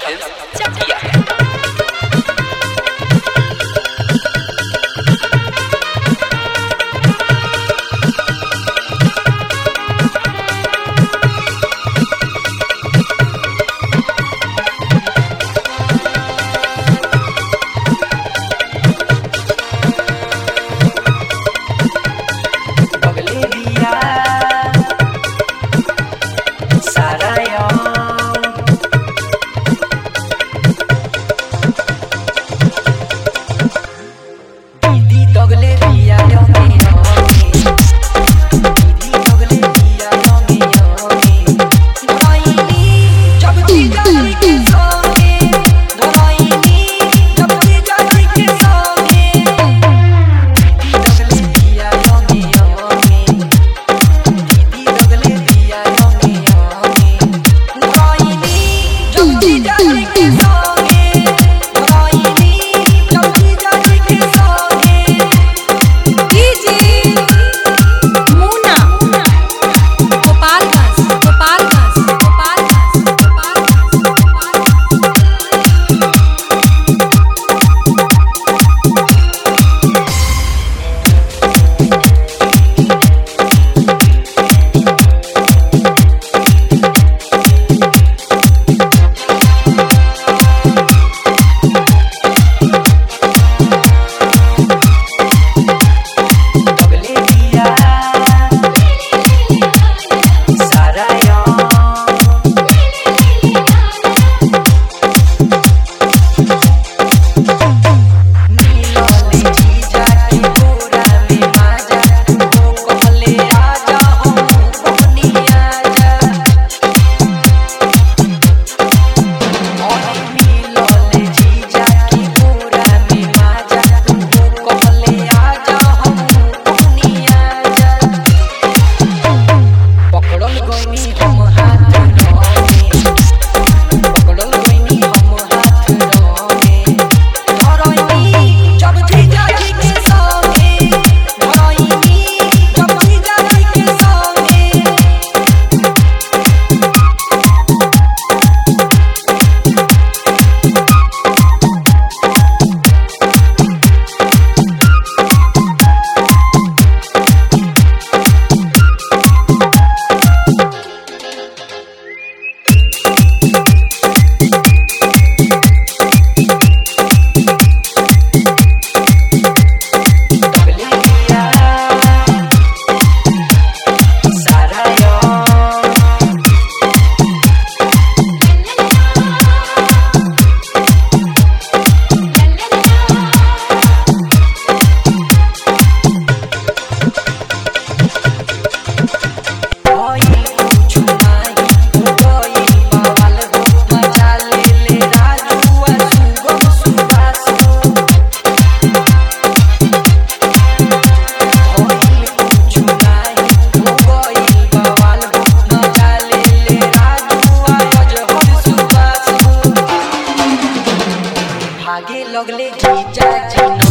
Films, Chakia. lovely Gigi.